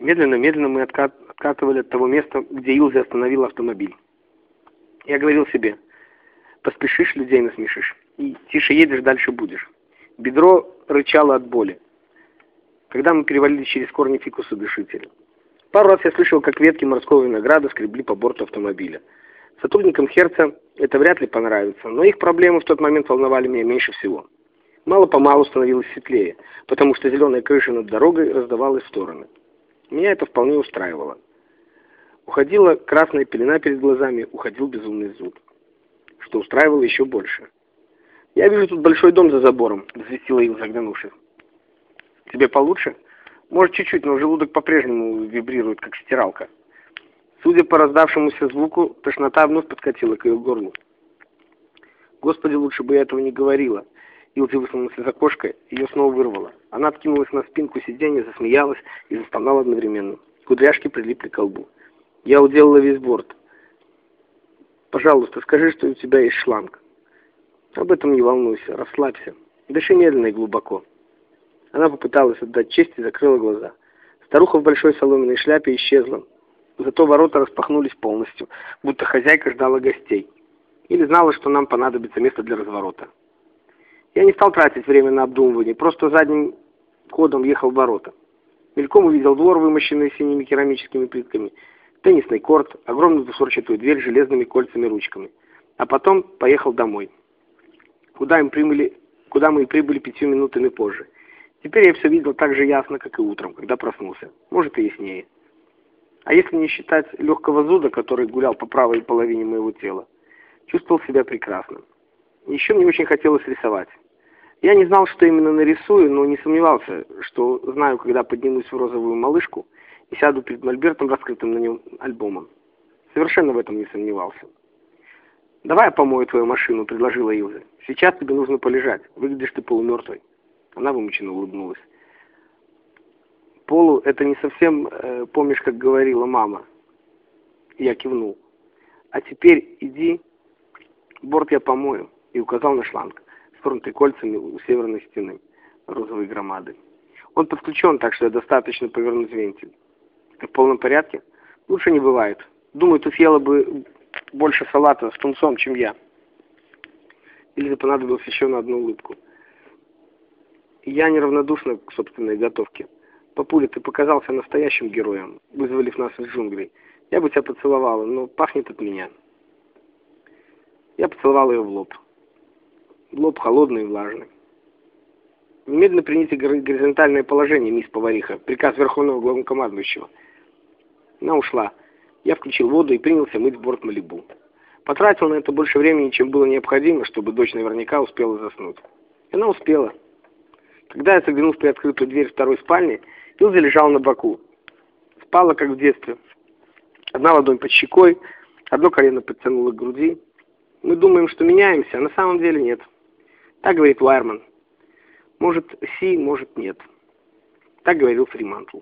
Медленно-медленно мы откат, откатывали от того места, где Илзи остановил автомобиль. Я говорил себе, поспешишь, людей насмешишь. И тише едешь, дальше будешь. Бедро рычало от боли. Когда мы перевалили через корни фикуса дышителя. Пару раз я слышал, как ветки морского винограда скребли по борту автомобиля. Сотрудникам Херца это вряд ли понравится, но их проблемы в тот момент волновали меня меньше всего. Мало-помалу становилось светлее, потому что зеленая крыша над дорогой раздавалась в стороны. Меня это вполне устраивало. Уходила красная пелена перед глазами, уходил безумный зуд, что устраивало еще больше. «Я вижу тут большой дом за забором», — взвестила Ил, заглянувшись. «Тебе получше?» «Может, чуть-чуть, но желудок по-прежнему вибрирует, как стиралка». Судя по раздавшемуся звуку, тошнота вновь подкатила к ее горлу. Господи, лучше бы я этого не говорила. Илзи высунулась из окошка, ее снова вырвало. Она откинулась на спинку сиденья, засмеялась и застонала одновременно. Кудряшки прилипли к колбу. Я уделала весь борт. Пожалуйста, скажи, что у тебя есть шланг. Об этом не волнуйся, расслабься. Дыши медленно и глубоко. Она попыталась отдать честь и закрыла глаза. Старуха в большой соломенной шляпе исчезла. Зато ворота распахнулись полностью, будто хозяйка ждала гостей. Или знала, что нам понадобится место для разворота. Я не стал тратить время на обдумывание, просто задним ходом ехал в ворота. Мельком увидел двор, вымощенный синими керамическими плитками, теннисный корт, огромную двусорчатую дверь с железными кольцами-ручками. А потом поехал домой. Куда, им прибыли, куда мы и прибыли пятью минутами позже. Теперь я все видел так же ясно, как и утром, когда проснулся. Может и яснее. А если не считать легкого зуда, который гулял по правой половине моего тела, чувствовал себя прекрасно. Еще мне очень хотелось рисовать. Я не знал, что именно нарисую, но не сомневался, что знаю, когда поднимусь в розовую малышку и сяду перед мольбертом, раскрытым на нем альбомом. Совершенно в этом не сомневался. «Давай я помою твою машину», — предложила Илза. «Сейчас тебе нужно полежать. Выглядишь ты полумертвой». Она вымученно улыбнулась. «Полу — это не совсем, э, помнишь, как говорила мама?» Я кивнул. «А теперь иди, борт я помою» и указал на шланг, свернутый кольцами у северной стены розовой громады. Он подключен, так что достаточно повернуть вентиль. В полном порядке? Лучше не бывает. Думаю, ты съела бы больше салата с тунцом, чем я. Или понадобилось еще на одну улыбку. Я неравнодушна к собственной готовке. Папуля, ты показался настоящим героем, вызволив нас из джунглей. Я бы тебя поцеловала, но пахнет от меня. Я поцеловал ее в лоб лоб холодный и влажный. Немедленно примите горизонтальное положение, мисс Повариха. Приказ Верховного Главнокомандующего. Она ушла. Я включил воду и принялся мыть борт Малибу. Потратил на это больше времени, чем было необходимо, чтобы дочь наверняка успела заснуть. Она успела. Когда я заглянул в приоткрытую дверь второй спальни, Илза лежала на боку. Спала, как в детстве. Одна ладонь под щекой, одно колено подтянуло к груди. Мы думаем, что меняемся, а на самом деле нет. Так говорит Вайерман. Может, си, может, нет. Так говорил Фримантл.